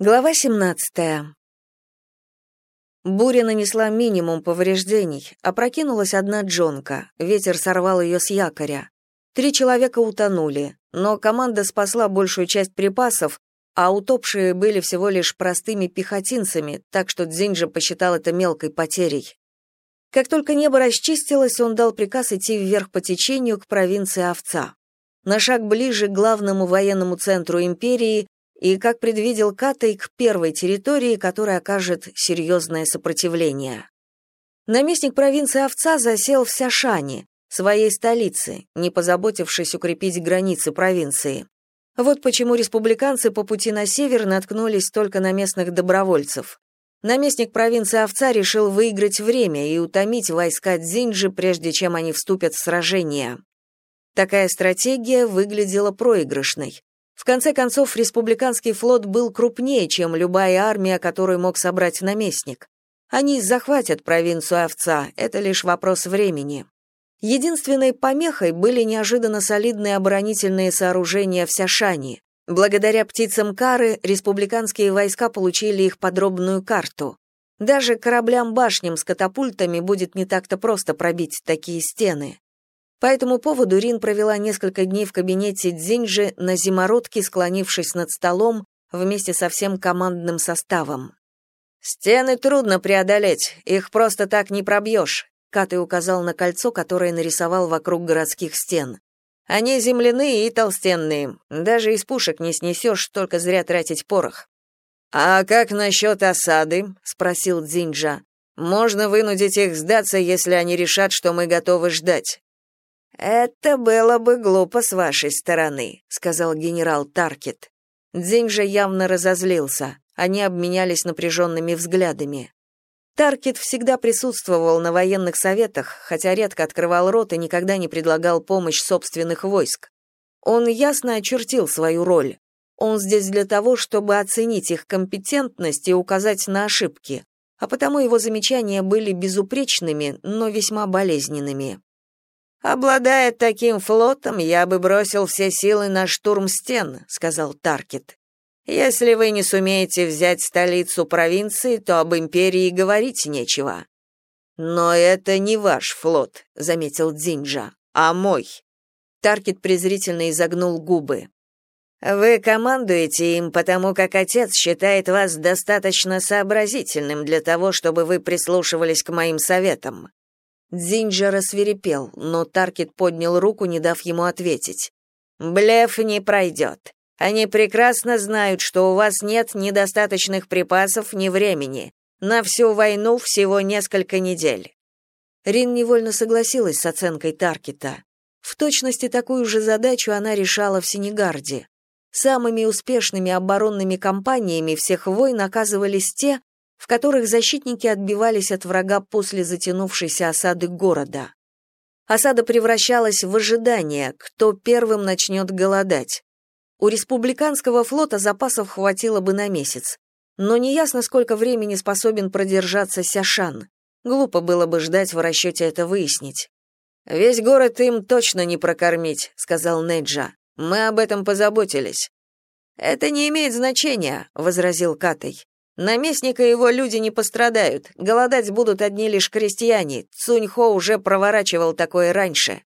Глава 17. Буря нанесла минимум повреждений, опрокинулась одна джонка, ветер сорвал ее с якоря. Три человека утонули, но команда спасла большую часть припасов, а утопшие были всего лишь простыми пехотинцами, так что Дзинджа посчитал это мелкой потерей. Как только небо расчистилось, он дал приказ идти вверх по течению к провинции Овца. На шаг ближе к главному военному центру империи и, как предвидел Катай, к первой территории, которая окажет серьезное сопротивление. Наместник провинции Овца засел в Сяшане, своей столице, не позаботившись укрепить границы провинции. Вот почему республиканцы по пути на север наткнулись только на местных добровольцев. Наместник провинции Овца решил выиграть время и утомить войска Дзинджи, прежде чем они вступят в сражение. Такая стратегия выглядела проигрышной. В конце концов, республиканский флот был крупнее, чем любая армия, которую мог собрать наместник. Они захватят провинцию Овца, это лишь вопрос времени. Единственной помехой были неожиданно солидные оборонительные сооружения в Сяшане. Благодаря птицам Кары республиканские войска получили их подробную карту. Даже кораблям-башням с катапультами будет не так-то просто пробить такие стены. По этому поводу Рин провела несколько дней в кабинете Дзинджи на зимородке, склонившись над столом вместе со всем командным составом. «Стены трудно преодолеть, их просто так не пробьешь», Каты указал на кольцо, которое нарисовал вокруг городских стен. «Они земляные и толстенные, даже из пушек не снесешь, только зря тратить порох». «А как насчет осады?» — спросил Дзинджа. «Можно вынудить их сдаться, если они решат, что мы готовы ждать». «Это было бы глупо с вашей стороны», — сказал генерал Таркет. Дзинь же явно разозлился. Они обменялись напряженными взглядами. Таркет всегда присутствовал на военных советах, хотя редко открывал рот и никогда не предлагал помощь собственных войск. Он ясно очертил свою роль. Он здесь для того, чтобы оценить их компетентность и указать на ошибки, а потому его замечания были безупречными, но весьма болезненными. Обладая таким флотом, я бы бросил все силы на штурм стен, сказал Таркет. Если вы не сумеете взять столицу провинции, то об империи говорить нечего. Но это не ваш флот, заметил Дзинджа, а мой. Таркет презрительно изогнул губы. Вы командуете им, потому как отец считает вас достаточно сообразительным для того, чтобы вы прислушивались к моим советам. Дзинджа рассверепел, но Таркет поднял руку, не дав ему ответить. «Блеф не пройдет. Они прекрасно знают, что у вас нет недостаточных припасов ни времени. На всю войну всего несколько недель». Рин невольно согласилась с оценкой Таркета. В точности такую же задачу она решала в Сенегарде. Самыми успешными оборонными кампаниями всех войн оказывались те, в которых защитники отбивались от врага после затянувшейся осады города. Осада превращалась в ожидание, кто первым начнет голодать. У республиканского флота запасов хватило бы на месяц, но неясно, сколько времени способен продержаться Сяшан. Глупо было бы ждать в расчете это выяснить. «Весь город им точно не прокормить», — сказал Неджа. «Мы об этом позаботились». «Это не имеет значения», — возразил Катай. Наместника его люди не пострадают. Голодать будут одни лишь крестьяне. Цуньхо уже проворачивал такое раньше.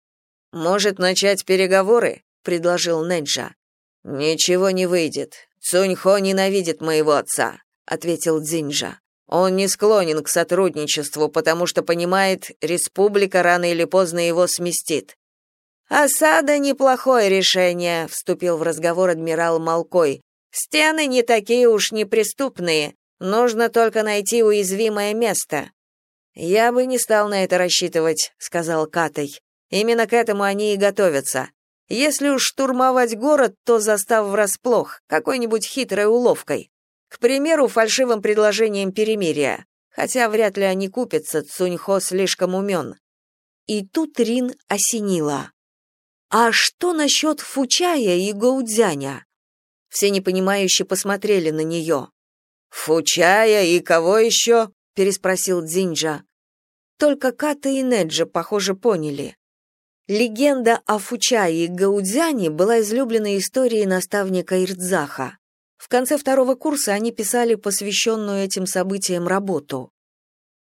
Может начать переговоры, предложил Неджа. Ничего не выйдет. Цуньхо ненавидит моего отца, ответил Дзинджа. Он не склонен к сотрудничеству, потому что понимает, республика рано или поздно его сместит. Осада неплохое решение, вступил в разговор адмирал Малкой. Стены не такие уж неприступные. Нужно только найти уязвимое место. Я бы не стал на это рассчитывать, сказал Катай. Именно к этому они и готовятся. Если уж штурмовать город, то застав врасплох, какой-нибудь хитрой уловкой. К примеру, фальшивым предложением перемирия. Хотя вряд ли они купятся, Цуньхо слишком умен. И тут Рин осенила. А что насчет Фучая и Гоудзяня? Все непонимающе посмотрели на нее. «Фучая и кого еще?» — переспросил Дзинджа. Только Ката и Неджа, похоже, поняли. Легенда о Фучае и Гаудзяне была излюбленной историей наставника Ирдзаха. В конце второго курса они писали посвященную этим событиям работу.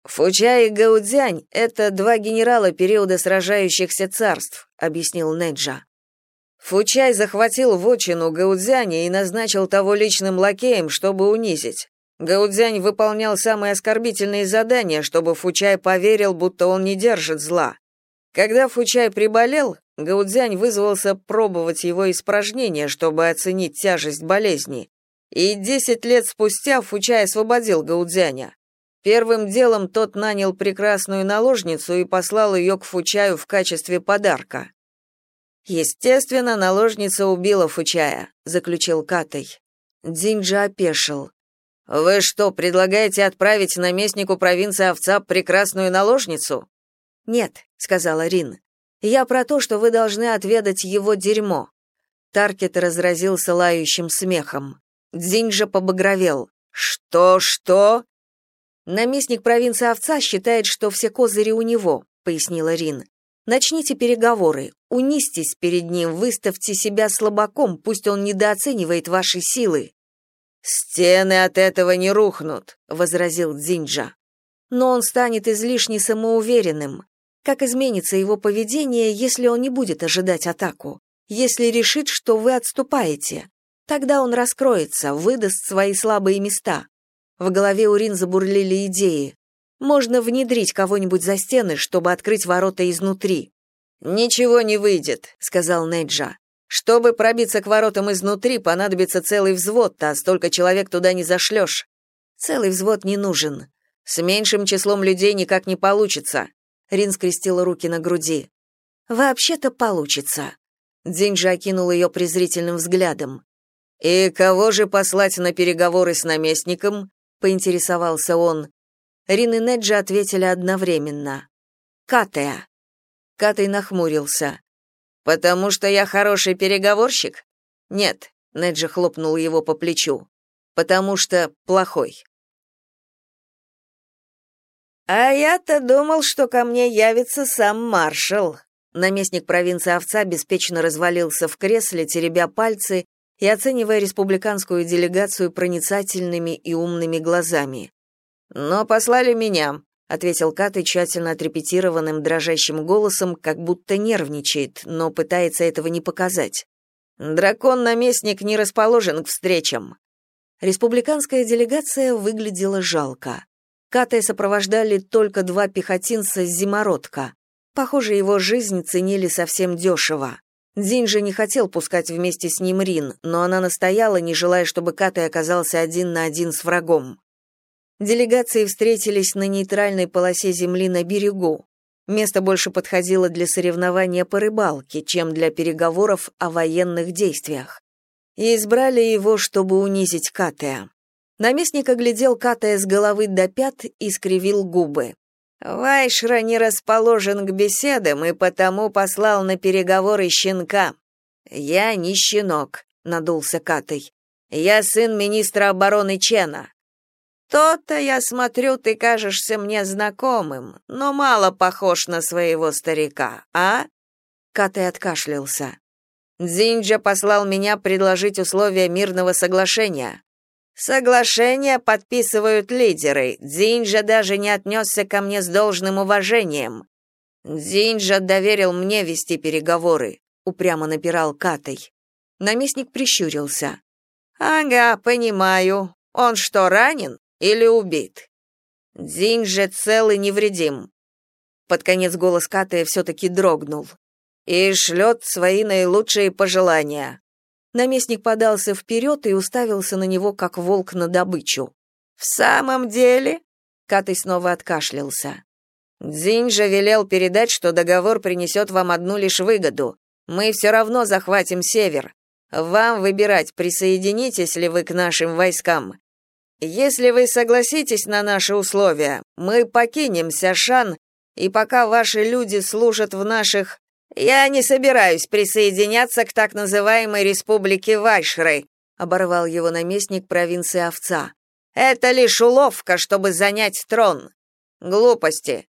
«Фуча и Гаудзянь — это два генерала периода сражающихся царств», — объяснил Неджа. Фучай захватил вотчину Гаудзяня и назначил того личным лакеем, чтобы унизить. Гаудзянь выполнял самые оскорбительные задания, чтобы Фучай поверил, будто он не держит зла. Когда Фучай приболел, Гаудзянь вызвался пробовать его испражнения, чтобы оценить тяжесть болезни. И десять лет спустя Фучай освободил Гаудзяня. Первым делом тот нанял прекрасную наложницу и послал ее к Фучаю в качестве подарка. Естественно, наложница убила Фучая, заключил Катай. Динджа опешил. Вы что, предлагаете отправить наместнику провинции овца прекрасную наложницу? Нет, сказала Рин. Я про то, что вы должны отведать его дерьмо. Таркет разразился лающим смехом. Дзинджа побагровел. Что, что? Наместник провинции овца считает, что все козыри у него, пояснила Рин. Начните переговоры, унистись перед ним, выставьте себя слабаком, пусть он недооценивает ваши силы. Стены от этого не рухнут, возразил Дзинджа. Но он станет излишне самоуверенным. Как изменится его поведение, если он не будет ожидать атаку? Если решит, что вы отступаете? Тогда он раскроется, выдаст свои слабые места. В голове Урин забурлили идеи. Можно внедрить кого-нибудь за стены, чтобы открыть ворота изнутри. Ничего не выйдет, сказал Неджа. Чтобы пробиться к воротам изнутри, понадобится целый взвод, а столько человек туда не зашлешь. Целый взвод не нужен. С меньшим числом людей никак не получится. Рин скрестила руки на груди. Вообще-то получится. Дзинджа окинул ее презрительным взглядом. И кого же послать на переговоры с наместником? поинтересовался он. Рин и Неджи ответили одновременно. «Катея». Катей нахмурился. «Потому что я хороший переговорщик?» «Нет», — Неджи хлопнул его по плечу. «Потому что плохой». «А я-то думал, что ко мне явится сам маршал». Наместник провинции Овца беспечно развалился в кресле, теребя пальцы и оценивая республиканскую делегацию проницательными и умными глазами. «Но послали меня», — ответил Каты тщательно отрепетированным дрожащим голосом, как будто нервничает, но пытается этого не показать. «Дракон-наместник не расположен к встречам». Республиканская делегация выглядела жалко. Катая сопровождали только два пехотинца с зимородка. Похоже, его жизнь ценили совсем дешево. Дин же не хотел пускать вместе с ним Рин, но она настояла, не желая, чтобы Катай оказался один на один с врагом. Делегации встретились на нейтральной полосе земли на берегу. Место больше подходило для соревнования по рыбалке, чем для переговоров о военных действиях. И избрали его, чтобы унизить Катая. Наместник оглядел Катая с головы до пят и скривил губы. Вайшра не расположен к беседам и потому послал на переговоры щенка. Я не щенок, надулся Катай. Я сын министра обороны Чена. То-то, я смотрю, ты кажешься мне знакомым, но мало похож на своего старика, а? Катай откашлялся. Дзинджа послал меня предложить условия мирного соглашения. Соглашения подписывают лидеры. Дзинджа даже не отнесся ко мне с должным уважением. Дзинджа доверил мне вести переговоры, упрямо напирал Катай. Наместник прищурился. Ага, понимаю. Он что, ранен? Или убит. Дзинь же цел и невредим. Под конец голос Катая все-таки дрогнул. И шлет свои наилучшие пожелания. Наместник подался вперед и уставился на него, как волк на добычу. «В самом деле?» Катай снова откашлялся. «Дзинь же велел передать, что договор принесет вам одну лишь выгоду. Мы все равно захватим север. Вам выбирать, присоединитесь ли вы к нашим войскам. Если вы согласитесь на наши условия, мы покинем Сяшан, и пока ваши люди служат в наших Я не собираюсь присоединяться к так называемой республике Вайшры, оборвал его наместник провинции Овца. Это лишь уловка, чтобы занять трон. Глупости.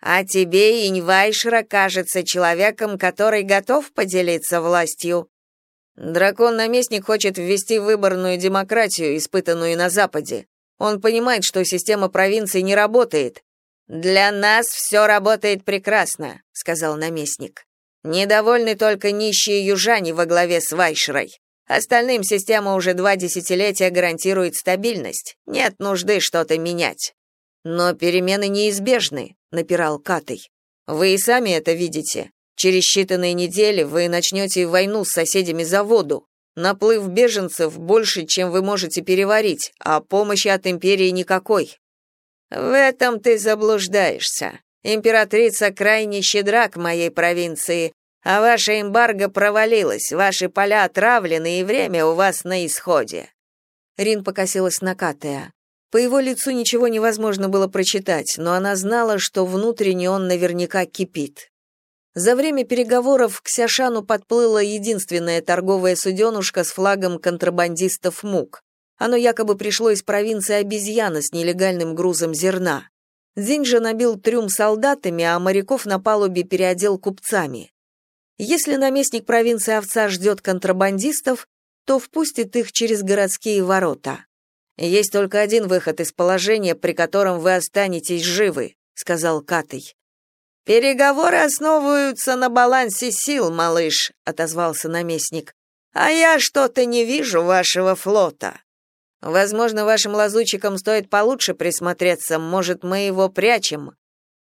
А тебе Инь Вайшра кажется человеком, который готов поделиться властью. Дракон-наместник хочет ввести выборную демократию, испытанную на Западе. Он понимает, что система провинций не работает. Для нас все работает прекрасно, сказал наместник. Недовольны только нищие южане во главе с Вайшрой. Остальным система уже два десятилетия гарантирует стабильность. Нет нужды что-то менять. Но перемены неизбежны, напирал Катый. Вы и сами это видите. Через считанные недели вы начнете войну с соседями за воду. Наплыв беженцев больше, чем вы можете переварить, а помощи от империи никакой. В этом ты заблуждаешься. Императрица крайне щедра к моей провинции, а ваша эмбарго провалилась, ваши поля отравлены и время у вас на исходе. Рин покосилась на Катая. По его лицу ничего невозможно было прочитать, но она знала, что внутренне он наверняка кипит. За время переговоров к Сяшану подплыла единственная торговая суденушка с флагом контрабандистов МУК. Оно якобы пришло из провинции обезьяна с нелегальным грузом зерна. Дзинь же набил трюм солдатами, а моряков на палубе переодел купцами. Если наместник провинции овца ждет контрабандистов, то впустит их через городские ворота. Есть только один выход из положения, при котором вы останетесь живы, сказал Катый. Переговоры основываются на балансе сил, малыш, отозвался наместник. А я что-то не вижу вашего флота. Возможно, вашим лазутчикам стоит получше присмотреться, может, мы его прячем.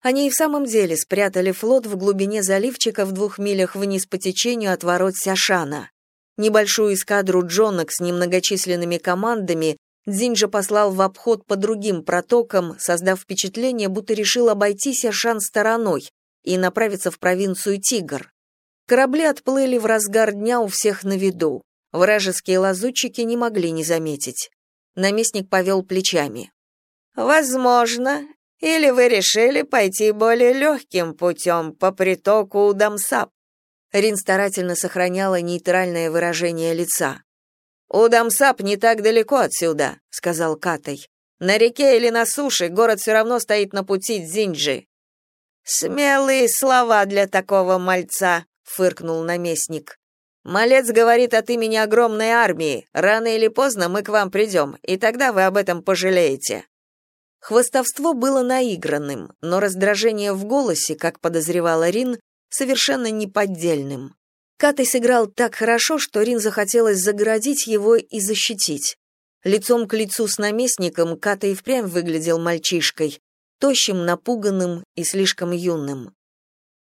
Они и в самом деле спрятали флот в глубине заливчика в двух милях вниз по течению от ворот Сяшана. Небольшую эскадру джонок с немногочисленными командами Дзинджа послал в обход по другим протокам, создав впечатление, будто решил обойти Сяшан стороной и направиться в провинцию Тигр. Корабли отплыли в разгар дня у всех на виду. Вражеские лазутчики не могли не заметить. Наместник повел плечами. «Возможно. Или вы решили пойти более легким путем по притоку Удамсап?» Рин старательно сохраняла нейтральное выражение лица. «Удамсап не так далеко отсюда», — сказал Катай. «На реке или на суше город все равно стоит на пути Дзинджи». «Смелые слова для такого мальца», — фыркнул наместник. «Малец говорит от имени огромной армии. Рано или поздно мы к вам придем, и тогда вы об этом пожалеете». Хвостовство было наигранным, но раздражение в голосе, как подозревала Рин, совершенно неподдельным. Катай сыграл так хорошо, что Рин захотелось загородить его и защитить. Лицом к лицу с наместником Катай впрямь выглядел мальчишкой, тощим, напуганным и слишком юным.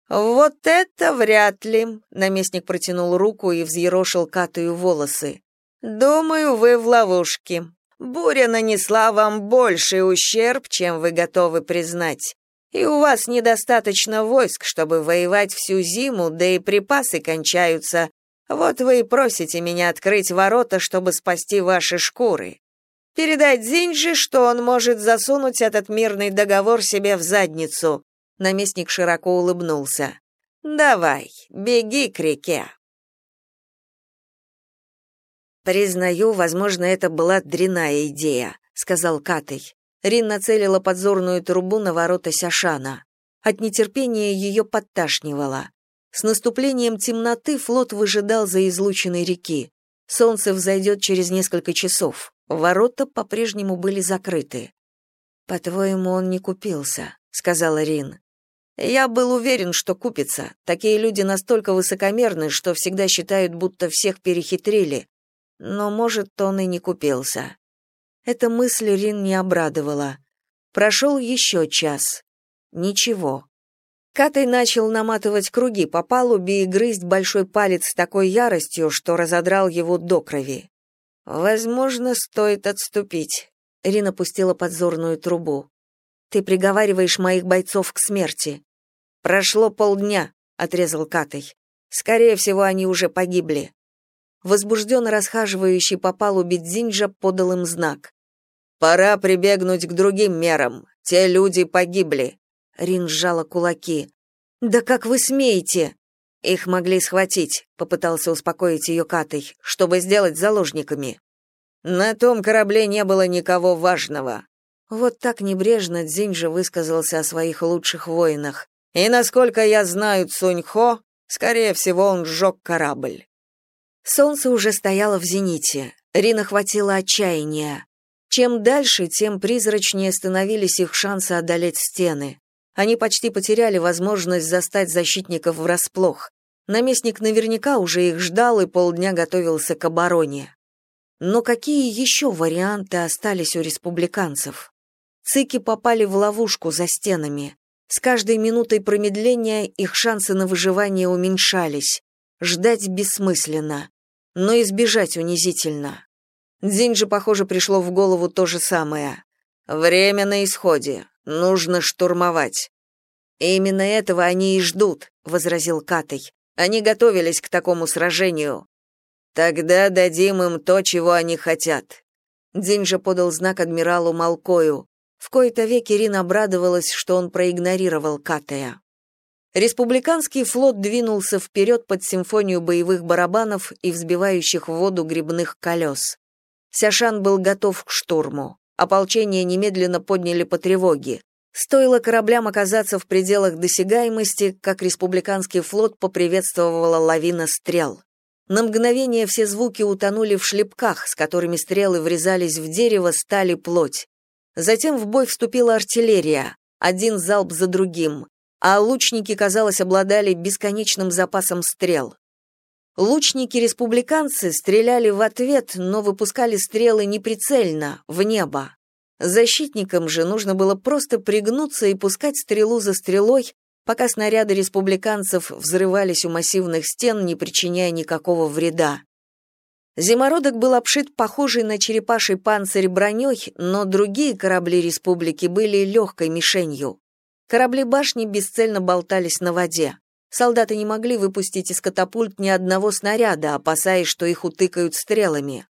«Вот это вряд ли», — наместник протянул руку и взъерошил Катаю волосы. «Думаю, вы в ловушке. Буря нанесла вам больший ущерб, чем вы готовы признать и у вас недостаточно войск, чтобы воевать всю зиму, да и припасы кончаются. Вот вы и просите меня открыть ворота, чтобы спасти ваши шкуры. Передать Зинджи, что он может засунуть этот мирный договор себе в задницу. Наместник широко улыбнулся. Давай, беги к реке. Признаю, возможно, это была дрянная идея, сказал Катей. Рин нацелила подзорную трубу на ворота Сяшана. От нетерпения ее подташнивало. С наступлением темноты флот выжидал за излученной реки. Солнце взойдет через несколько часов. Ворота по-прежнему были закрыты. «По-твоему, он не купился», — сказала Рин. «Я был уверен, что купится. Такие люди настолько высокомерны, что всегда считают, будто всех перехитрили. Но, может, он и не купился. Эта мысль Рин не обрадовала. Прошел еще час. Ничего. Катай начал наматывать круги по палубе и грызть большой палец с такой яростью, что разодрал его до крови. «Возможно, стоит отступить», — Рин опустила подзорную трубу. «Ты приговариваешь моих бойцов к смерти». «Прошло полдня», — отрезал Катай. «Скорее всего, они уже погибли возбужденно расхаживающий по палубе Дзинджа подал им знак. «Пора прибегнуть к другим мерам. Те люди погибли». Рин сжала кулаки. «Да как вы смеете?» «Их могли схватить», — попытался успокоить ее Катой, «чтобы сделать заложниками». «На том корабле не было никого важного». Вот так небрежно Дзинджа высказался о своих лучших воинах. «И насколько я знаю Цуньхо, скорее всего, он сжег корабль». Солнце уже стояло в зените. Рина хватило отчаяния. Чем дальше, тем призрачнее становились их шансы одолеть стены. Они почти потеряли возможность застать защитников врасплох. Наместник наверняка уже их ждал и полдня готовился к обороне. Но какие еще варианты остались у республиканцев? Цики попали в ловушку за стенами. С каждой минутой промедления их шансы на выживание уменьшались. Ждать бессмысленно, но избежать унизительно. Же, похоже, пришло в голову то же самое. Время на исходе. Нужно штурмовать. И именно этого они и ждут, возразил Катей. Они готовились к такому сражению. Тогда дадим им то, чего они хотят. Же подал знак адмиралу Малкою. В кои-то веки Рин обрадовалась, что он проигнорировал Катая. Республиканский флот двинулся вперед под симфонию боевых барабанов и взбивающих в воду грибных колес. Сяшан был готов к штурму. Ополчение немедленно подняли по тревоге. Стоило кораблям оказаться в пределах досягаемости, как республиканский флот поприветствовала лавина стрел. На мгновение все звуки утонули в шлепках, с которыми стрелы врезались в дерево, стали плоть. Затем в бой вступила артиллерия, один залп за другим, а лучники, казалось, обладали бесконечным запасом стрел. Лучники-республиканцы стреляли в ответ, но выпускали стрелы неприцельно, в небо. Защитникам же нужно было просто пригнуться и пускать стрелу за стрелой, пока снаряды республиканцев взрывались у массивных стен, не причиняя никакого вреда. Зимородок был обшит похожей на черепаший панцирь броней, но другие корабли республики были легкой мишенью. Корабли башни бесцельно болтались на воде. Солдаты не могли выпустить из катапульт ни одного снаряда, опасаясь, что их утыкают стрелами.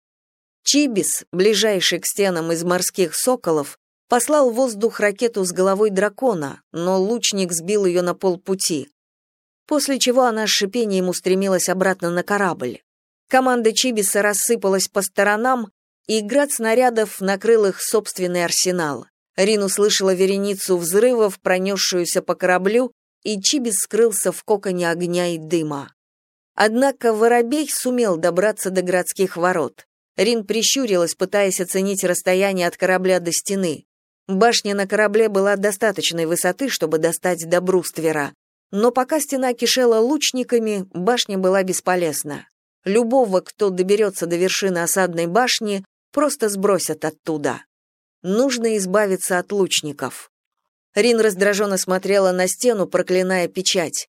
Чибис, ближайший к стенам из морских соколов, послал в воздух ракету с головой дракона, но лучник сбил ее на полпути. После чего она с шипением устремилась обратно на корабль. Команда Чибиса рассыпалась по сторонам, и град снарядов накрыл их собственный арсенал. Рин услышала вереницу взрывов, пронесшуюся по кораблю, и Чибис скрылся в коконе огня и дыма. Однако Воробей сумел добраться до городских ворот. Рин прищурилась, пытаясь оценить расстояние от корабля до стены. Башня на корабле была достаточной высоты, чтобы достать до бруствера, но пока стена кишела лучниками, башня была бесполезна. Любого, кто доберется до вершины осадной башни, просто сбросят оттуда. Нужно избавиться от лучников. Рин раздраженно смотрела на стену, проклиная печать.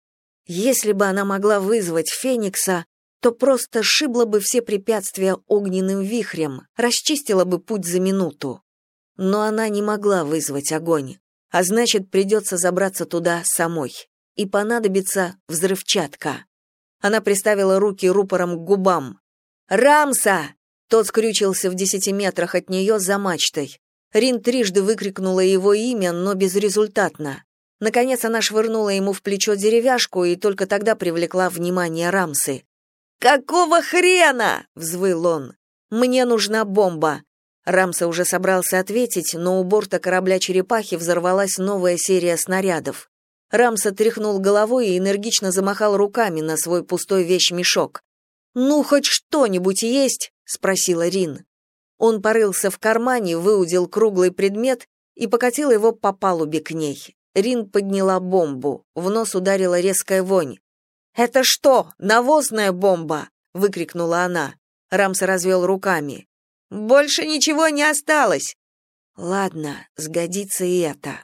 Если бы она могла вызвать Феникса, то просто шибла бы все препятствия огненным вихрем, расчистила бы путь за минуту но она не могла вызвать огонь, а значит, придется забраться туда самой. И понадобится взрывчатка. Она приставила руки рупором к губам. «Рамса!» Тот скрючился в десяти метрах от нее за мачтой. Рин трижды выкрикнула его имя, но безрезультатно. Наконец она швырнула ему в плечо деревяшку и только тогда привлекла внимание Рамсы. «Какого хрена?» — взвыл он. «Мне нужна бомба. Рамса уже собрался ответить, но у борта корабля «Черепахи» взорвалась новая серия снарядов. Рамса тряхнул головой и энергично замахал руками на свой пустой вещмешок. «Ну, хоть что-нибудь есть?» — спросила Рин. Он порылся в кармане, выудил круглый предмет и покатил его по палубе к ней. Рин подняла бомбу. В нос ударила резкая вонь. «Это что, навозная бомба?» — выкрикнула она. Рамса развел руками. Больше ничего не осталось. Ладно, сгодится и это.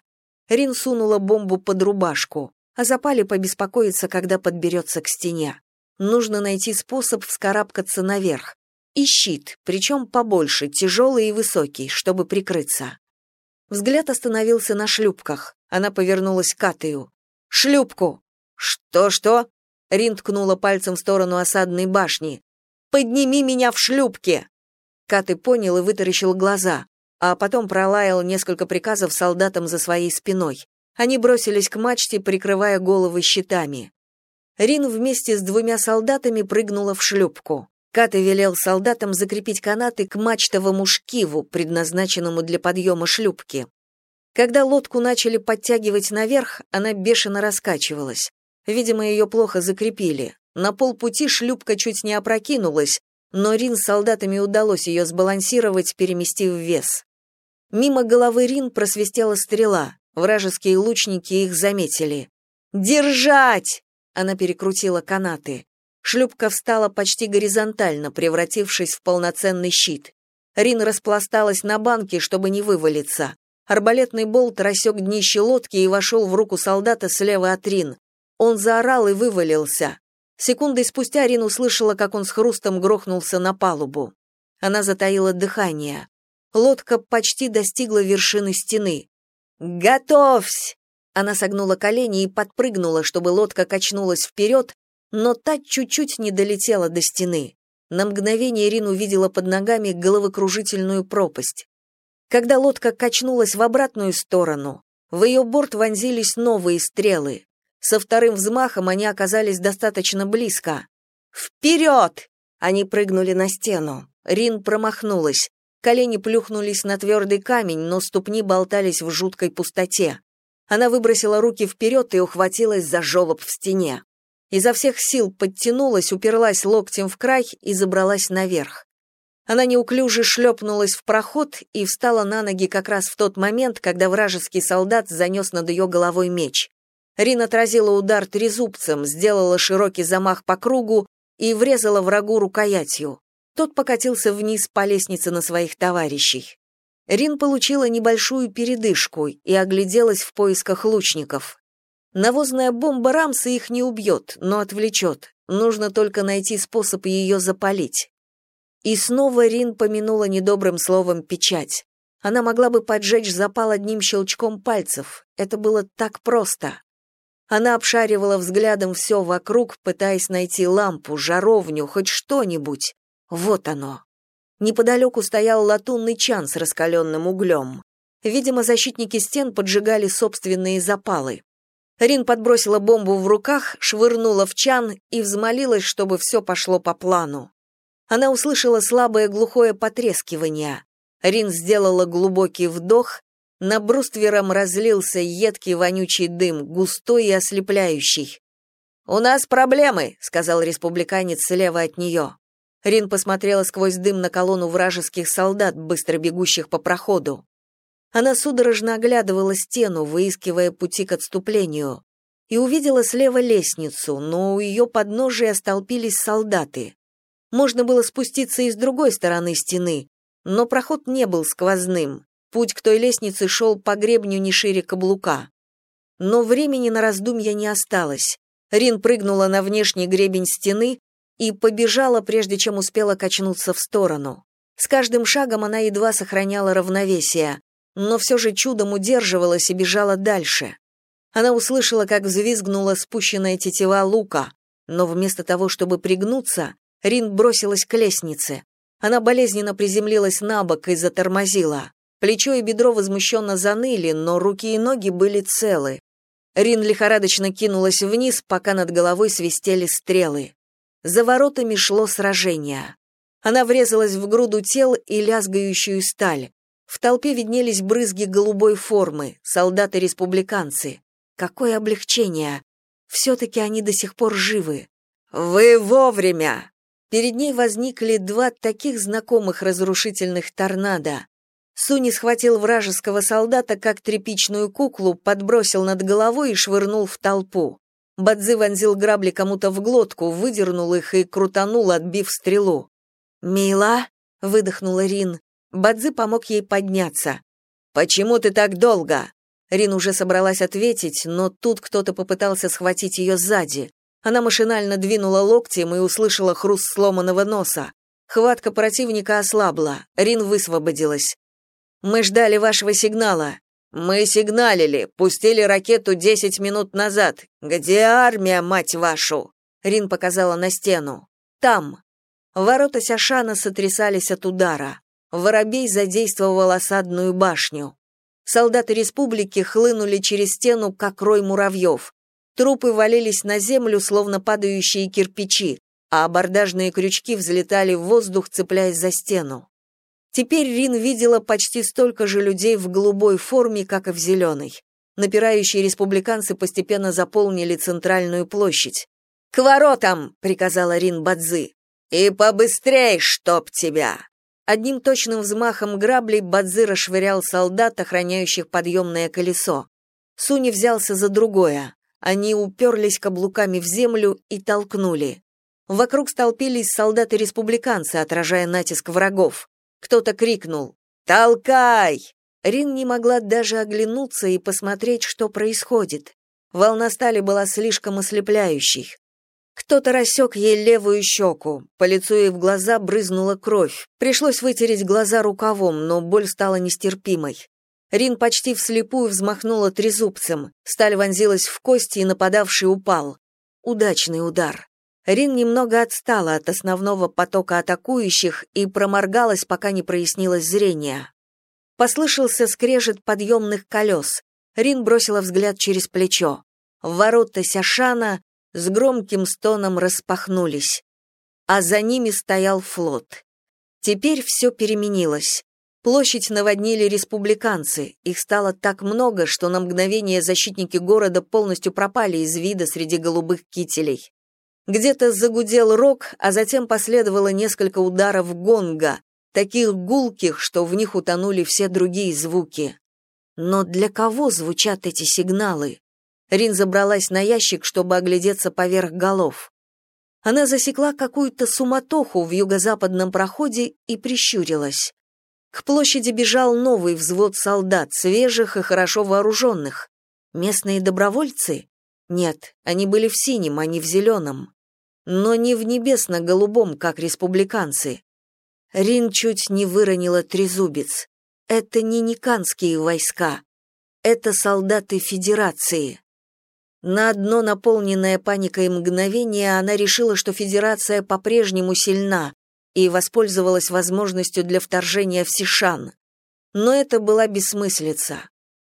Рин сунула бомбу под рубашку, а запали побеспокоиться, когда подберется к стене. Нужно найти способ вскарабкаться наверх. И щит, причем побольше, тяжелый и высокий, чтобы прикрыться. Взгляд остановился на шлюпках. Она повернулась к Атею. «Шлюпку!» «Что-что?» Рин ткнула пальцем в сторону осадной башни. «Подними меня в шлюпке!» Каты понял и вытаращил глаза, а потом пролаял несколько приказов солдатам за своей спиной. Они бросились к мачте, прикрывая головы щитами. Рин вместе с двумя солдатами прыгнула в шлюпку. Каты велел солдатам закрепить канаты к мачтовому шкиву, предназначенному для подъема шлюпки. Когда лодку начали подтягивать наверх, она бешено раскачивалась. Видимо, ее плохо закрепили. На полпути шлюпка чуть не опрокинулась, но Рин с солдатами удалось ее сбалансировать, переместив вес. Мимо головы Рин просвистела стрела. Вражеские лучники их заметили. «Держать!» Она перекрутила канаты. Шлюпка встала почти горизонтально, превратившись в полноценный щит. Рин распласталась на банке, чтобы не вывалиться. Арбалетный болт рассек днище лодки и вошел в руку солдата слева от Рин. Он заорал и вывалился. Секундой спустя Рин услышала, как он с хрустом грохнулся на палубу. Она затаила дыхание. Лодка почти достигла вершины стены. «Готовься!» Она согнула колени и подпрыгнула, чтобы лодка качнулась вперед, но та чуть-чуть не долетела до стены. На мгновение Ирина увидела под ногами головокружительную пропасть. Когда лодка качнулась в обратную сторону, в ее борт вонзились новые стрелы. Со вторым взмахом они оказались достаточно близко. «Вперед!» Они прыгнули на стену. Рин промахнулась. Колени плюхнулись на твердый камень, но ступни болтались в жуткой пустоте. Она выбросила руки вперед и ухватилась за желоб в стене. Изо всех сил подтянулась, уперлась локтем в край и забралась наверх. Она неуклюже шлепнулась в проход и встала на ноги как раз в тот момент, когда вражеский солдат занес над ее головой меч. Рин отразила удар трезубцем, сделала широкий замах по кругу и врезала врагу рукоятью. Тот покатился вниз по лестнице на своих товарищей. Рин получила небольшую передышку и огляделась в поисках лучников. Навозная бомба Рамса их не убьет, но отвлечет. Нужно только найти способ ее запалить. И снова Рин помянула недобрым словом печать. Она могла бы поджечь запал одним щелчком пальцев. Это было так просто. Она обшаривала взглядом все вокруг, пытаясь найти лампу, жаровню, хоть что-нибудь. Вот оно. Неподалеку стоял латунный чан с раскаленным углем. Видимо, защитники стен поджигали собственные запалы. Рин подбросила бомбу в руках, швырнула в чан и взмолилась, чтобы все пошло по плану. Она услышала слабое глухое потрескивание. Рин сделала глубокий вдох, на бруствером разлился едкий вонючий дым, густой и ослепляющий. «У нас проблемы», — сказал республиканец слева от нее. Рин посмотрела сквозь дым на колонну вражеских солдат, быстро бегущих по проходу. Она судорожно оглядывала стену, выискивая пути к отступлению, и увидела слева лестницу, но у ее подножия столпились солдаты. Можно было спуститься и с другой стороны стены, но проход не был сквозным. Путь к той лестнице шел по гребню не шире каблука. Но времени на раздумья не осталось. Рин прыгнула на внешний гребень стены, и побежала, прежде чем успела качнуться в сторону. С каждым шагом она едва сохраняла равновесие, но все же чудом удерживалась и бежала дальше. Она услышала, как взвизгнула спущенная тетива лука, но вместо того, чтобы пригнуться, Рин бросилась к лестнице. Она болезненно приземлилась на бок и затормозила. Плечо и бедро возмущенно заныли, но руки и ноги были целы. Рин лихорадочно кинулась вниз, пока над головой свистели стрелы. За воротами шло сражение. Она врезалась в груду тел и лязгающую сталь. В толпе виднелись брызги голубой формы, солдаты-республиканцы. Какое облегчение! Все-таки они до сих пор живы. «Вы вовремя!» Перед ней возникли два таких знакомых разрушительных торнадо. Суни схватил вражеского солдата как тряпичную куклу, подбросил над головой и швырнул в толпу. Бадзи вонзил грабли кому-то в глотку, выдернул их и крутанул, отбив стрелу. «Мила?» — выдохнула Рин. Бадзи помог ей подняться. «Почему ты так долго?» Рин уже собралась ответить, но тут кто-то попытался схватить ее сзади. Она машинально двинула локтем и услышала хруст сломанного носа. Хватка противника ослабла. Рин высвободилась. «Мы ждали вашего сигнала. Мы сигналили, пустили ракету десять минут назад. Где армия, мать вашу? Рин показала на стену. Там. Ворота Сяшана сотрясались от удара. Воробей задействовал осадную башню. Солдаты республики хлынули через стену, как рой муравьев. Трупы валились на землю, словно падающие кирпичи, а абордажные крючки взлетали в воздух, цепляясь за стену. Теперь Рин видела почти столько же людей в голубой форме, как и в зеленой. Напирающие республиканцы постепенно заполнили центральную площадь. «К воротам!» — приказала Рин Бадзы. «И побыстрей, чтоб тебя!» Одним точным взмахом граблей Бадзы расшвырял солдат, охраняющих подъемное колесо. Суни взялся за другое. Они уперлись каблуками в землю и толкнули. Вокруг столпились солдаты-республиканцы, отражая натиск врагов. Кто-то крикнул «Толкай!». Рин не могла даже оглянуться и посмотреть, что происходит. Волна стали была слишком ослепляющей. Кто-то рассек ей левую щеку, по лицу и в глаза брызнула кровь. Пришлось вытереть глаза рукавом, но боль стала нестерпимой. Рин почти вслепую взмахнула трезубцем. Сталь вонзилась в кости, и нападавший упал. Удачный удар. Рин немного отстала от основного потока атакующих и проморгалась, пока не прояснилось зрение. Послышался скрежет подъемных колес. Рин бросила взгляд через плечо. Ворота Сяшана с громким стоном распахнулись, а за ними стоял флот. Теперь все переменилось. Площадь наводнили республиканцы. Их стало так много, что на мгновение защитники города полностью пропали из вида среди голубых кителей. Где-то загудел рог, а затем последовало несколько ударов гонга, таких гулких, что в них утонули все другие звуки. Но для кого звучат эти сигналы? Рин забралась на ящик, чтобы оглядеться поверх голов. Она засекла какую-то суматоху в юго-западном проходе и прищурилась. К площади бежал новый взвод солдат, свежих и хорошо вооруженных. Местные добровольцы? Нет, они были в синем, а не в зеленом. Но не в небесно-голубом, как республиканцы. Рин чуть не выронила трезубец. Это не никанские войска. Это солдаты Федерации. На одно наполненное паникой мгновение она решила, что Федерация по-прежнему сильна и воспользовалась возможностью для вторжения в Сишан. Но это была бессмыслица.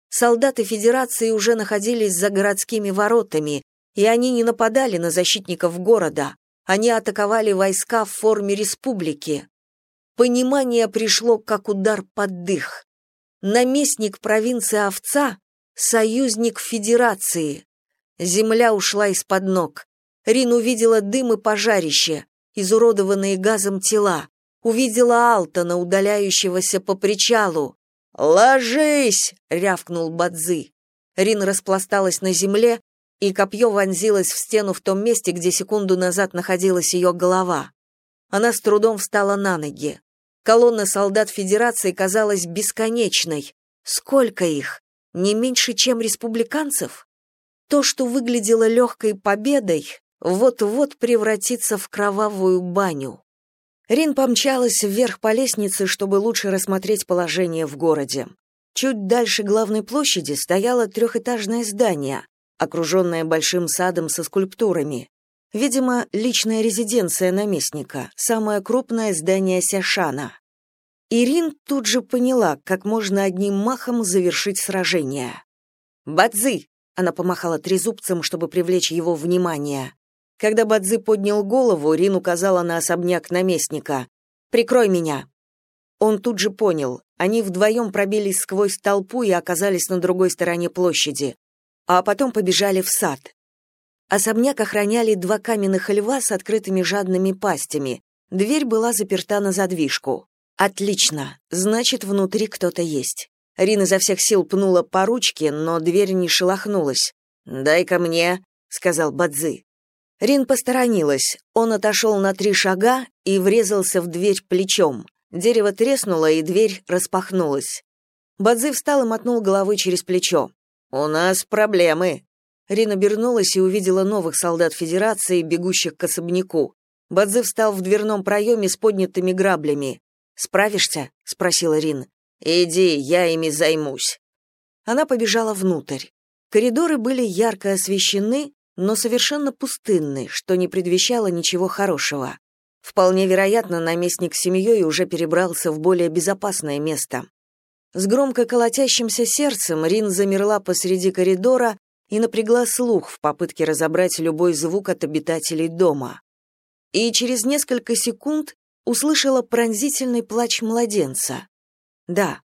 Солдаты Федерации уже находились за городскими воротами, и они не нападали на защитников города, они атаковали войска в форме республики. Понимание пришло как удар под дых. Наместник провинции Овца — союзник Федерации. Земля ушла из-под ног. Рин увидела дым и пожарище, изуродованные газом тела. Увидела Алтона, удаляющегося по причалу. «Ложись!» — рявкнул Бадзы. Рин распласталась на земле, и копье вонзилось в стену в том месте, где секунду назад находилась ее голова. Она с трудом встала на ноги. Колонна солдат Федерации казалась бесконечной. Сколько их? Не меньше, чем республиканцев? То, что выглядело легкой победой, вот-вот превратится в кровавую баню. Рин помчалась вверх по лестнице, чтобы лучше рассмотреть положение в городе. Чуть дальше главной площади стояло трехэтажное здание, окруженное большим садом со скульптурами. Видимо, личная резиденция наместника, самое крупное здание Сяшана. Ирин тут же поняла, как можно одним махом завершить сражение. «Бадзи!» Она помахала трезубцем, чтобы привлечь его внимание. Когда Бадзи поднял голову, Рин указала на особняк наместника. «Прикрой меня». Он тут же понял. Они вдвоем пробились сквозь толпу и оказались на другой стороне площади. А потом побежали в сад. Особняк охраняли два каменных льва с открытыми жадными пастями. Дверь была заперта на задвижку. Отлично, значит, внутри кто-то есть. Рин изо всех сил пнула по ручке, но дверь не шелохнулась. «Дай-ка мне», — сказал Бадзи. Рин посторонилась. Он отошел на три шага и врезался в дверь плечом. Дерево треснуло, и дверь распахнулась. Бадзи встал и мотнул головой через плечо. «У нас проблемы». Рин обернулась и увидела новых солдат Федерации, бегущих к особняку. Бадзи встал в дверном проеме с поднятыми граблями. «Справишься?» — спросила Рин. «Иди, я ими займусь». Она побежала внутрь. Коридоры были ярко освещены, но совершенно пустынны, что не предвещало ничего хорошего. Вполне вероятно, наместник с семьей уже перебрался в более безопасное место. С громко колотящимся сердцем Рин замерла посреди коридора и напрягла слух в попытке разобрать любой звук от обитателей дома. И через несколько секунд услышала пронзительный плач младенца. Да,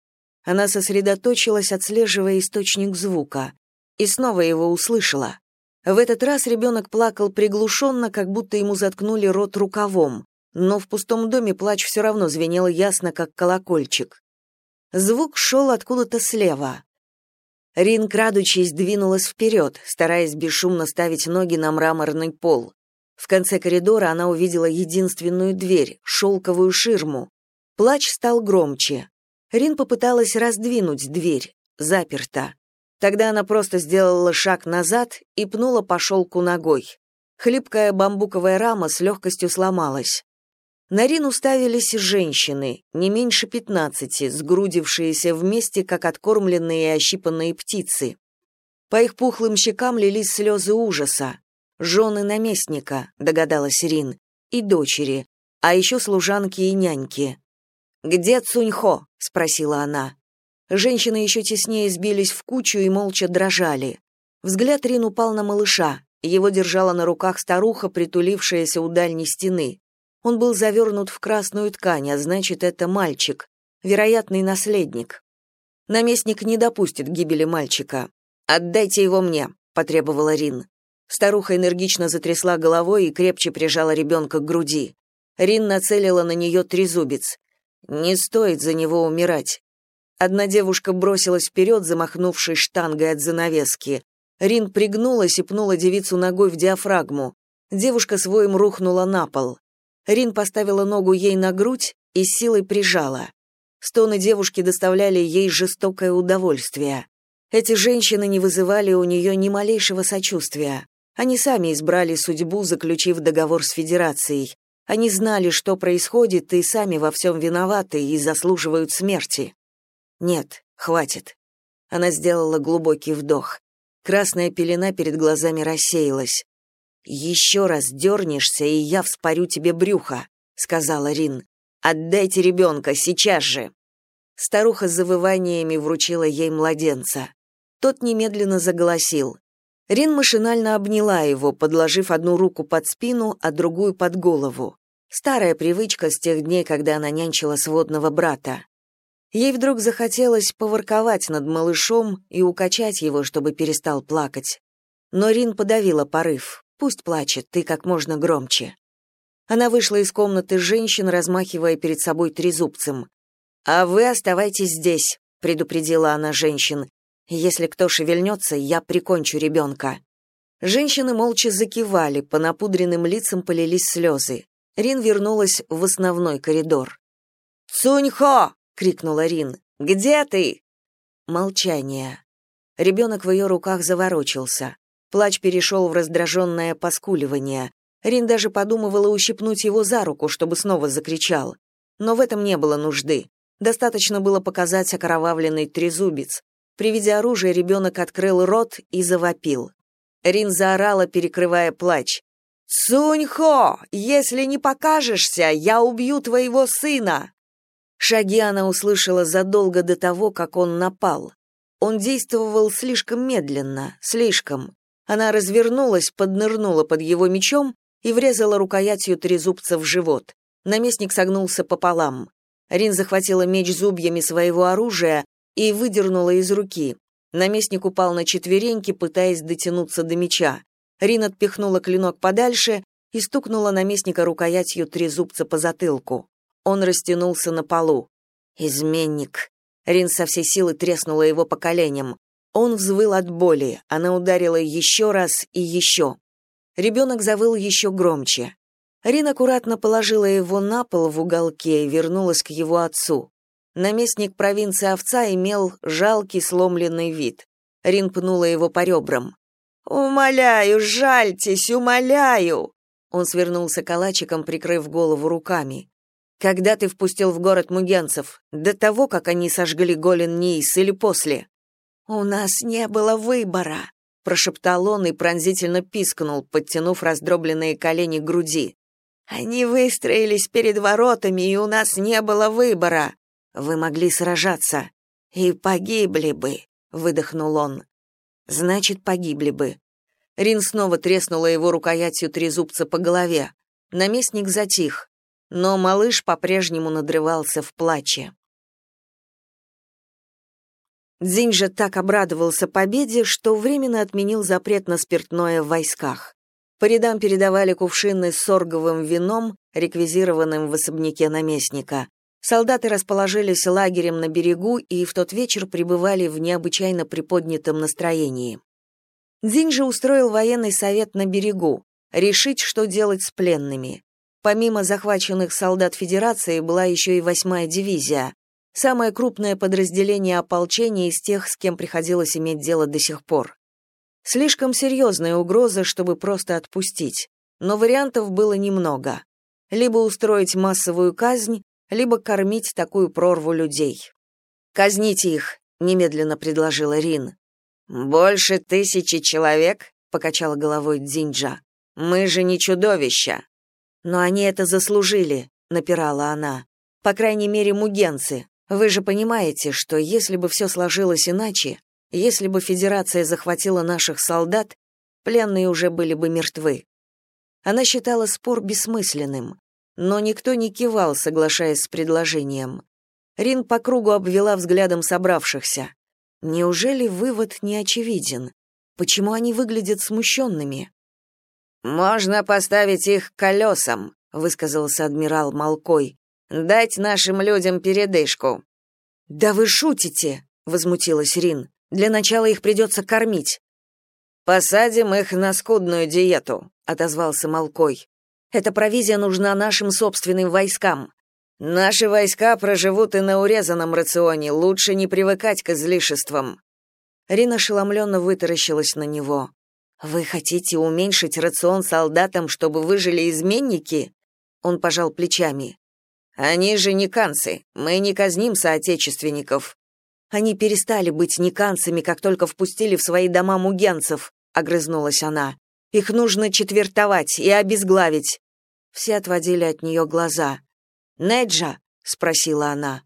она сосредоточилась, отслеживая источник звука, и снова его услышала. В этот раз ребенок плакал приглушенно, как будто ему заткнули рот рукавом, но в пустом доме плач все равно звенел ясно, как колокольчик. Звук шел откуда-то слева. Рин, крадучись, двинулась вперед, стараясь бесшумно ставить ноги на мраморный пол. В конце коридора она увидела единственную дверь, шелковую ширму. Плач стал громче. Рин попыталась раздвинуть дверь. Заперта. Тогда она просто сделала шаг назад и пнула по шелку ногой. Хлипкая бамбуковая рама с легкостью сломалась. На Рин уставились женщины, не меньше пятнадцати, сгрудившиеся вместе, как откормленные и ощипанные птицы. По их пухлым щекам лились слезы ужаса. Жены наместника, догадалась Рин, и дочери, а еще служанки и няньки. «Где Цуньхо?» — спросила она. Женщины еще теснее сбились в кучу и молча дрожали. Взгляд Рин упал на малыша. Его держала на руках старуха, притулившаяся у дальней стены. Он был завернут в красную ткань, а значит, это мальчик, вероятный наследник. Наместник не допустит гибели мальчика. «Отдайте его мне», — потребовала Рин. Старуха энергично затрясла головой и крепче прижала ребенка к груди. Рин нацелила на нее трезубец. «Не стоит за него умирать. Одна девушка бросилась вперед, замахнувшись штангой от занавески. Рин пригнулась и пнула девицу ногой в диафрагму. Девушка своим рухнула на пол. Рин поставила ногу ей на грудь и силой прижала. Стоны девушки доставляли ей жестокое удовольствие. Эти женщины не вызывали у нее ни малейшего сочувствия. Они сами избрали судьбу, заключив договор с Федерацией. Они знали, что происходит, и сами во всем виноваты и заслуживают смерти. Нет, хватит. Она сделала глубокий вдох. Красная пелена перед глазами рассеялась. «Еще раз дернешься, и я вспорю тебе брюхо», — сказала Рин. «Отдайте ребенка, сейчас же!» Старуха с завываниями вручила ей младенца. Тот немедленно заголосил. Рин машинально обняла его, подложив одну руку под спину, а другую под голову. Старая привычка с тех дней, когда она нянчила сводного брата. Ей вдруг захотелось поворковать над малышом и укачать его, чтобы перестал плакать. Но Рин подавила порыв. Пусть плачет, ты как можно громче. Она вышла из комнаты женщин, размахивая перед собой трезубцем. «А вы оставайтесь здесь», — предупредила она женщин. «Если кто шевельнется, я прикончу ребенка». Женщины молча закивали, по напудренным лицам полились слезы. Рин вернулась в основной коридор. «Цуньхо!» — крикнула Рин. «Где ты?» Молчание. Ребенок в ее руках заворочился. Плач перешел в раздраженное поскуливание. Рин даже подумывала ущипнуть его за руку, чтобы снова закричал. Но в этом не было нужды. Достаточно было показать окровавленный трезубец. При виде оружия ребенок открыл рот и завопил. Рин заорала, перекрывая плач. «Суньхо, если не покажешься, я убью твоего сына!» Шаги она услышала задолго до того, как он напал. Он действовал слишком медленно, слишком. Она развернулась, поднырнула под его мечом и врезала рукоятью трезубца в живот. Наместник согнулся пополам. Рин захватила меч зубьями своего оружия и выдернула из руки. Наместник упал на четвереньки, пытаясь дотянуться до меча. Рин отпихнула клинок подальше и стукнула наместника рукоятью трезубца по затылку. Он растянулся на полу. «Изменник!» Рин со всей силы треснула его по коленям. Он взвыл от боли, она ударила еще раз и еще. Ребенок завыл еще громче. Рин аккуратно положила его на пол в уголке и вернулась к его отцу. Наместник провинции овца имел жалкий сломленный вид. Рин пнула его по ребрам. «Умоляю, жальтесь, умоляю!» Он свернулся калачиком, прикрыв голову руками. Когда ты впустил в город мугенцев? До того, как они сожгли Голен Ниис или после? У нас не было выбора, прошептал он и пронзительно пискнул, подтянув раздробленные колени к груди. Они выстроились перед воротами, и у нас не было выбора. Вы могли сражаться и погибли бы, выдохнул он. Значит, погибли бы. Рин снова треснула его рукоятью трезубца по голове. Наместник затих но малыш по-прежнему надрывался в плаче. Дзинь же так обрадовался победе, что временно отменил запрет на спиртное в войсках. По рядам передавали кувшины с сорговым вином, реквизированным в особняке наместника. Солдаты расположились лагерем на берегу и в тот вечер пребывали в необычайно приподнятом настроении. Дзинь же устроил военный совет на берегу, решить, что делать с пленными. Помимо захваченных солдат Федерации была еще и восьмая дивизия, самое крупное подразделение ополчения из тех, с кем приходилось иметь дело до сих пор. Слишком серьезная угроза, чтобы просто отпустить, но вариантов было немного. Либо устроить массовую казнь, либо кормить такую прорву людей. «Казните их», — немедленно предложила Рин. «Больше тысячи человек?» — покачала головой Дзинджа. «Мы же не чудовища». «Но они это заслужили», — напирала она. «По крайней мере, мугенцы. Вы же понимаете, что если бы все сложилось иначе, если бы Федерация захватила наших солдат, пленные уже были бы мертвы». Она считала спор бессмысленным но никто не кивал, соглашаясь с предложением. Рин по кругу обвела взглядом собравшихся. Неужели вывод не очевиден? Почему они выглядят смущенными? «Можно поставить их колесам», — высказался адмирал Малкой. «Дать нашим людям передышку». «Да вы шутите», — возмутилась Рин. «Для начала их придется кормить». «Посадим их на скудную диету», — отозвался Малкой. Эта провизия нужна нашим собственным войскам. Наши войска проживут и на урезанном рационе, лучше не привыкать к излишествам. Рина ошеломленно вытаращилась на него. Вы хотите уменьшить рацион солдатам, чтобы выжили изменники? Он пожал плечами. Они же не канцы. Мы не казним соотечественников. Они перестали быть никанцами, как только впустили в свои дома мугенцев, огрызнулась она. Их нужно четвертовать и обезглавить. Все отводили от нее глаза. «Неджа?» — спросила она.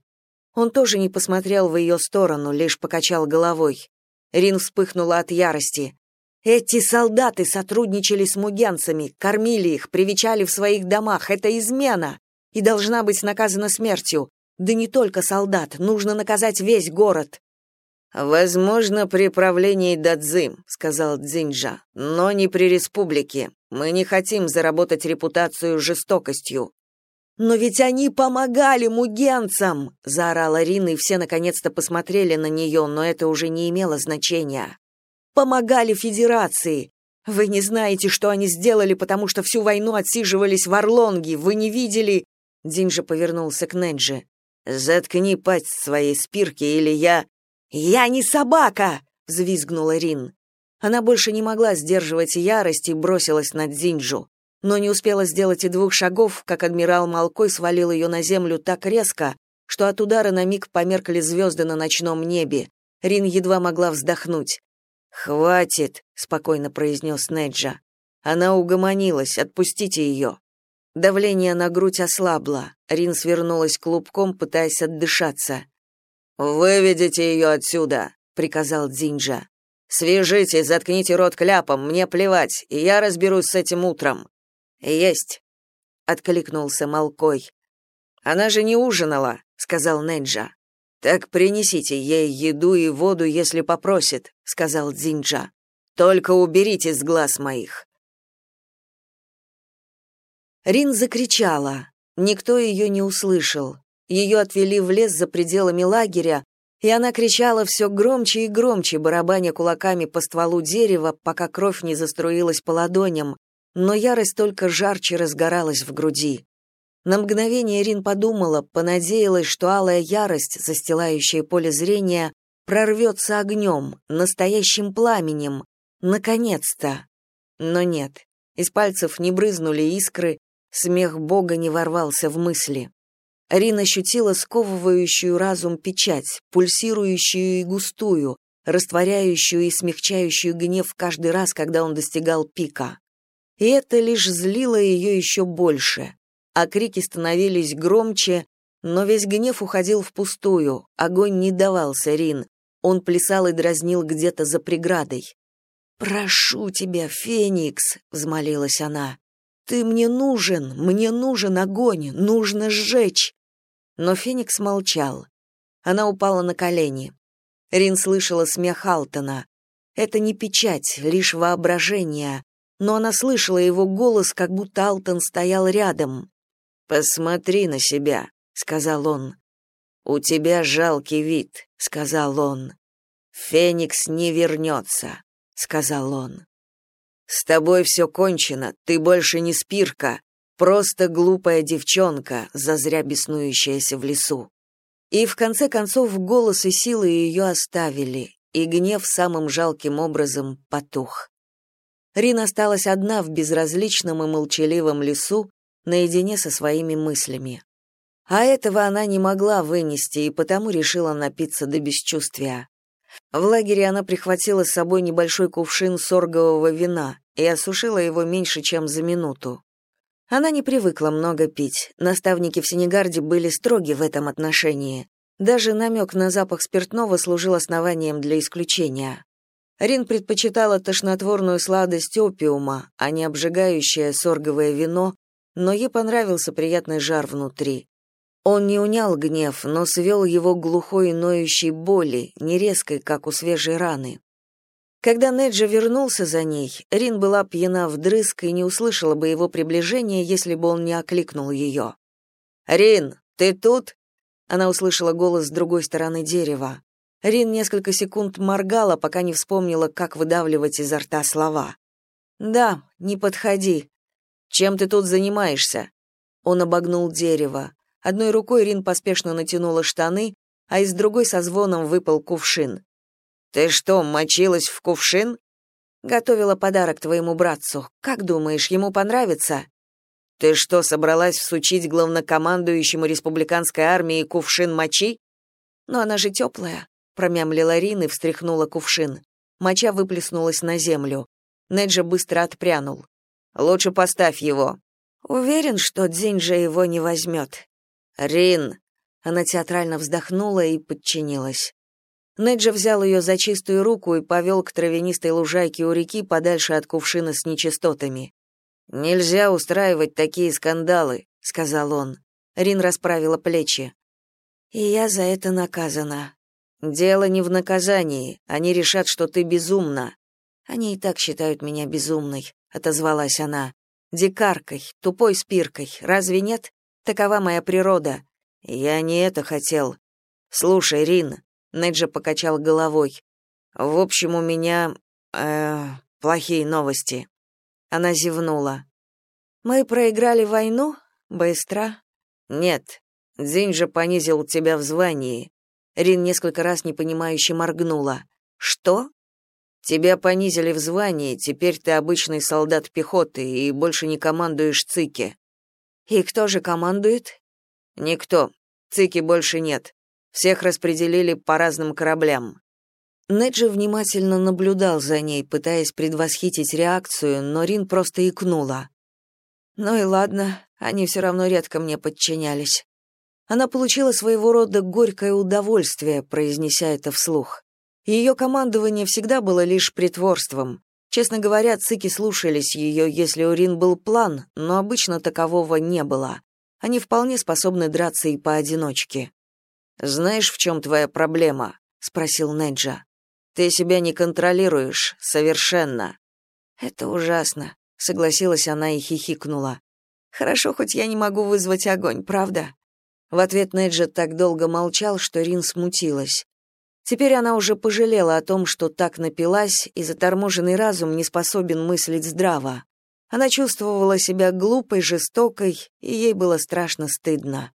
Он тоже не посмотрел в ее сторону, лишь покачал головой. Рин вспыхнула от ярости. «Эти солдаты сотрудничали с мугенцами, кормили их, привечали в своих домах. Это измена и должна быть наказана смертью. Да не только солдат, нужно наказать весь город». «Возможно, при правлении Дадзим», — сказал Дзинджа, — «но не при республике. Мы не хотим заработать репутацию жестокостью». «Но ведь они помогали мугенцам!» — заорала Рина, и все наконец-то посмотрели на нее, но это уже не имело значения. «Помогали Федерации! Вы не знаете, что они сделали, потому что всю войну отсиживались в Орлонге. Вы не видели...» Динджа повернулся к Неджи. «Заткни пасть своей спирки, или я...» «Я не собака!» — взвизгнула Рин. Она больше не могла сдерживать ярость и бросилась на Дзинджу. Но не успела сделать и двух шагов, как адмирал Малкой свалил ее на землю так резко, что от удара на миг померкли звезды на ночном небе. Рин едва могла вздохнуть. «Хватит», — спокойно произнес Неджа. Она угомонилась, отпустите ее». Давление на грудь ослабло. Рин свернулась клубком, пытаясь отдышаться. «Выведите ее отсюда», — приказал Дзинджа. «Свяжите, заткните рот кляпом, мне плевать, и я разберусь с этим утром». «Есть», — откликнулся Малкой. «Она же не ужинала», — сказал Неджа. «Так принесите ей еду и воду, если попросит», — сказал Дзинджа. «Только уберите с глаз моих». Рин закричала. Никто ее не услышал. Ее отвели в лес за пределами лагеря, и она кричала все громче и громче, барабаня кулаками по стволу дерева, пока кровь не заструилась по ладоням, но ярость только жарче разгоралась в груди. На мгновение Рин подумала, понадеялась, что алая ярость, застилающая поле зрения, прорвется огнем, настоящим пламенем. Наконец-то! Но нет, из пальцев не брызнули искры, смех Бога не ворвался в мысли. Рин ощутила сковывающую разум печать, пульсирующую и густую, растворяющую и смягчающую гнев каждый раз, когда он достигал пика. И это лишь злило ее еще больше. А крики становились громче, но весь гнев уходил впустую, огонь не давался Рин, он плясал и дразнил где-то за преградой. «Прошу тебя, Феникс!» — взмолилась она. «Ты мне нужен, мне нужен огонь, нужно сжечь!» Но Феникс молчал. Она упала на колени. Рин слышала смех Алтона. Это не печать, лишь воображение, но она слышала его голос, как будто Алтон стоял рядом. «Посмотри на себя», — сказал он. «У тебя жалкий вид», — сказал он. «Феникс не вернется», — сказал он. «С тобой все кончено, ты больше не спирка, просто глупая девчонка, зазря беснующаяся в лесу». И в конце концов голос и силы ее оставили, и гнев самым жалким образом потух. Рин осталась одна в безразличном и молчаливом лесу, наедине со своими мыслями. А этого она не могла вынести и потому решила напиться до бесчувствия. В лагере она прихватила с собой небольшой кувшин соргового вина и осушила его меньше, чем за минуту. Она не привыкла много пить, наставники в Сенегарде были строги в этом отношении. Даже намек на запах спиртного служил основанием для исключения. Рин предпочитала тошнотворную сладость опиума, а не обжигающее сорговое вино, но ей понравился приятный жар внутри. Он не унял гнев, но свел его глухой ноющей боли, не резкой, как у свежей раны. Когда Неджа вернулся за ней, Рин была пьяна вдрызг и не услышала бы его приближения, если бы он не окликнул ее. «Рин, ты тут?» Она услышала голос с другой стороны дерева. Рин несколько секунд моргала, пока не вспомнила, как выдавливать изо рта слова. «Да, не подходи. Чем ты тут занимаешься?» Он обогнул дерево. Одной рукой Рин поспешно натянула штаны, а из другой со звоном выпал кувшин. «Ты что, мочилась в кувшин?» «Готовила подарок твоему братцу. Как думаешь, ему понравится?» «Ты что, собралась всучить главнокомандующему республиканской армии кувшин мочи?» «Но она же теплая», — промямлила Рин и встряхнула кувшин. Моча выплеснулась на землю. Неджа быстро отпрянул. «Лучше поставь его». «Уверен, что Дзинджа его не возьмет». «Рин!» Она театрально вздохнула и подчинилась. Неджа взял ее за чистую руку и повел к травянистой лужайке у реки подальше от кувшина с нечистотами. «Нельзя устраивать такие скандалы», — сказал он. Рин расправила плечи. «И я за это наказана». «Дело не в наказании. Они решат, что ты безумна». «Они и так считают меня безумной», — отозвалась она. «Дикаркой, тупой спиркой. Разве нет? Такова моя природа. Я не это хотел. Слушай, Рин, Неджа покачал головой. В общем, у меня э, плохие новости. Она зевнула. Мы проиграли войну? Быстро? Нет. Дзинджа понизил тебя в звании. Рин несколько раз непонимающе моргнула. Что? Тебя понизили в звании, теперь ты обычный солдат пехоты и больше не командуешь ЦИКи. И кто же командует? Никто. ЦИКи больше нет. Всех распределили по разным кораблям. Неджи внимательно наблюдал за ней, пытаясь предвосхитить реакцию, но Рин просто икнула. Ну и ладно, они все равно редко мне подчинялись. Она получила своего рода горькое удовольствие, произнеся это вслух. Ее командование всегда было лишь притворством. Честно говоря, цики слушались ее, если у Рин был план, но обычно такового не было. Они вполне способны драться и поодиночке. «Знаешь, в чем твоя проблема?» — спросил Неджа. «Ты себя не контролируешь, совершенно». «Это ужасно», — согласилась она и хихикнула. «Хорошо, хоть я не могу вызвать огонь, правда?» В ответ Неджа так долго молчал, что Рин смутилась. Теперь она уже пожалела о том, что так напилась, и заторможенный разум не способен мыслить здраво. Она чувствовала себя глупой, жестокой, и ей было страшно стыдно.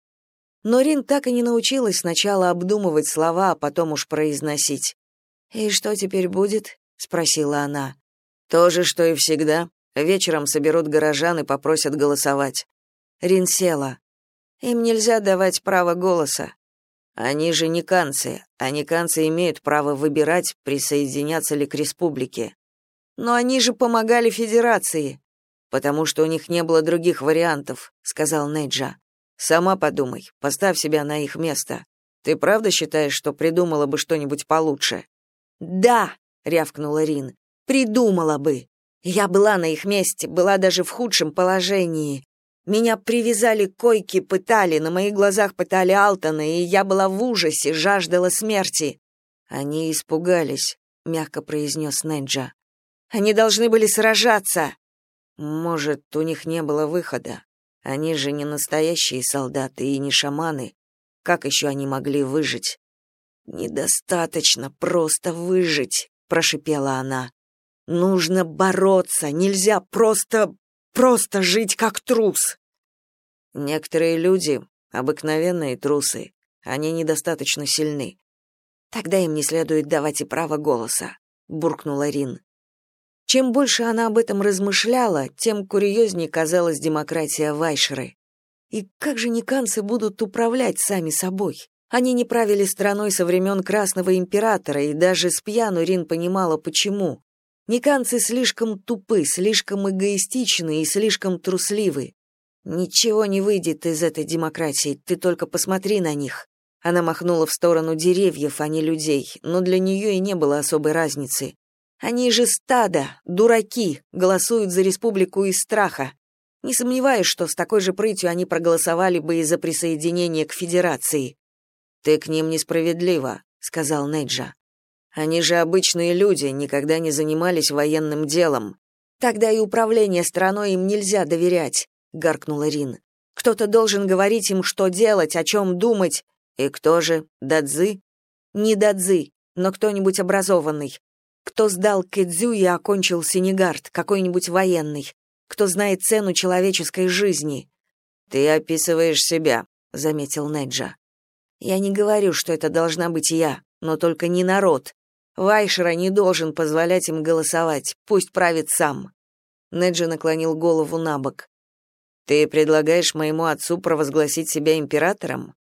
Но Рин так и не научилась сначала обдумывать слова, а потом уж произносить. «И что теперь будет?» — спросила она. «То же, что и всегда. Вечером соберут горожан и попросят голосовать». Рин села. «Им нельзя давать право голоса. Они же не канцы, а никанцы имеют право выбирать, присоединяться ли к республике. Но они же помогали Федерации, потому что у них не было других вариантов», — сказал Нейджа. Сама подумай, поставь себя на их место. Ты правда считаешь, что придумала бы что-нибудь получше? Да, рявкнула Рин. Придумала бы. Я была на их месте, была даже в худшем положении. Меня привязали к койке, пытали, на моих глазах пытали Алтона, и я была в ужасе, жаждала смерти. Они испугались, мягко произнес Неджа. Они должны были сражаться. Может, у них не было выхода. Они же не настоящие солдаты и не шаманы. Как еще они могли выжить? Недостаточно просто выжить, прошипела она. Нужно бороться, нельзя просто просто жить как трус. Некоторые люди обыкновенные трусы, они недостаточно сильны. Тогда им не следует давать и право голоса, буркнула Рин. Чем больше она об этом размышляла, тем курьезнее казалась демократия Вайшеры. И как же никанцы будут управлять сами собой? Они не правили страной со времен Красного Императора, и даже с пьяну Рин понимала, почему. Никанцы слишком тупы, слишком эгоистичны и слишком трусливы. Ничего не выйдет из этой демократии, ты только посмотри на них. Она махнула в сторону деревьев, а не людей, но для нее и не было особой разницы. Они же стадо, дураки, голосуют за республику из страха. Не сомневаюсь, что с такой же прытью они проголосовали бы и за присоединение к федерации. Ты к ним несправедлива, сказал Неджа. Они же обычные люди, никогда не занимались военным делом. Тогда и управление страной им нельзя доверять, гаркнула Рин. Кто-то должен говорить им, что делать, о чем думать. И кто же? Дадзы? Не Дадзы, но кто-нибудь образованный. Кто сдал Кэдзю и окончил Синегард, какой-нибудь военный. Кто знает цену человеческой жизни. Ты описываешь себя, заметил Неджа. Я не говорю, что это должна быть я, но только не народ. Вайшера не должен позволять им голосовать, пусть правит сам. Неджа наклонил голову на бок. Ты предлагаешь моему отцу провозгласить себя императором?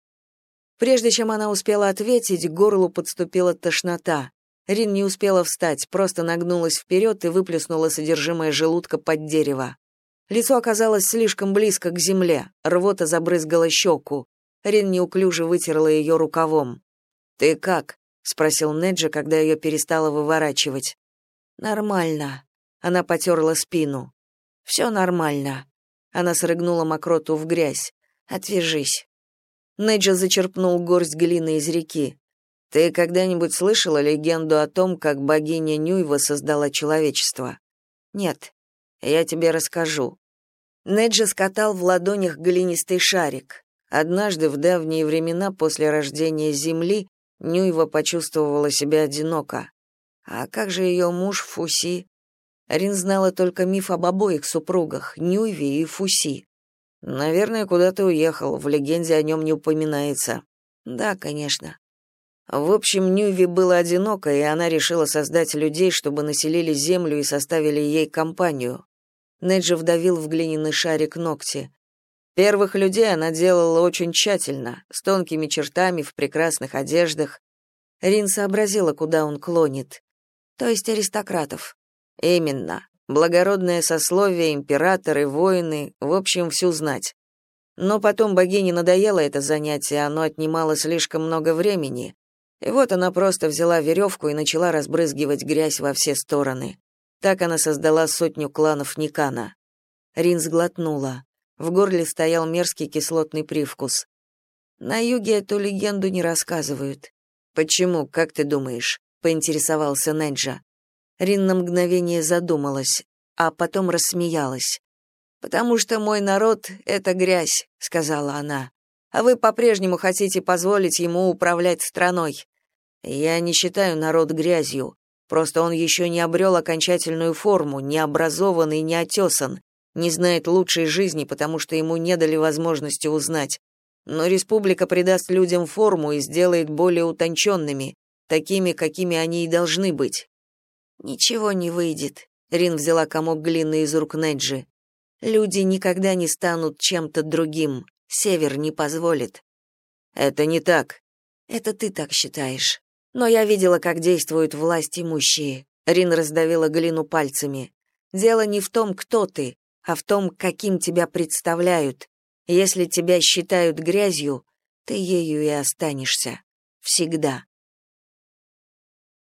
Прежде чем она успела ответить, к горлу подступила тошнота. Рин не успела встать, просто нагнулась вперед и выплеснула содержимое желудка под дерево. Лицо оказалось слишком близко к земле, рвота забрызгала щеку. Рин неуклюже вытерла ее рукавом. «Ты как?» — спросил Неджи, когда ее перестала выворачивать. «Нормально». Она потерла спину. «Все нормально». Она срыгнула мокроту в грязь. «Отвяжись». Неджа зачерпнул горсть глины из реки. Ты когда-нибудь слышала легенду о том, как богиня Нюйва создала человечество? Нет. Я тебе расскажу. Неджи скатал в ладонях глинистый шарик. Однажды в давние времена после рождения Земли Нюйва почувствовала себя одиноко. А как же ее муж Фуси? Рин знала только миф об обоих супругах, Нюйве и Фуси. Наверное, куда-то уехал, в легенде о нем не упоминается. Да, конечно. В общем, Нюви было одиноко, и она решила создать людей, чтобы населили землю и составили ей компанию. Неджи вдавил в глиняный шарик ногти. Первых людей она делала очень тщательно, с тонкими чертами, в прекрасных одеждах. Рин сообразила, куда он клонит. То есть аристократов. Именно. Благородное сословие, императоры, воины, в общем, всю знать. Но потом богине надоело это занятие, оно отнимало слишком много времени, и вот она просто взяла веревку и начала разбрызгивать грязь во все стороны. Так она создала сотню кланов Никана. Рин сглотнула. В горле стоял мерзкий кислотный привкус. На юге эту легенду не рассказывают. Почему, как ты думаешь? поинтересовался Неджа. Рин на мгновение задумалась, а потом рассмеялась. Потому что мой народ это грязь, сказала она. А вы по-прежнему хотите позволить ему управлять страной. Я не считаю народ грязью. Просто он еще не обрел окончательную форму, не образован и не отесан, не знает лучшей жизни, потому что ему не дали возможности узнать. Но республика придаст людям форму и сделает более утонченными, такими, какими они и должны быть. Ничего не выйдет. Рин взяла комок глины из рук Неджи. Люди никогда не станут чем-то другим. Север не позволит. Это не так. Это ты так считаешь. Но я видела, как действуют власть имущие. Рин раздавила глину пальцами. Дело не в том, кто ты, а в том, каким тебя представляют. Если тебя считают грязью, ты ею и останешься. Всегда.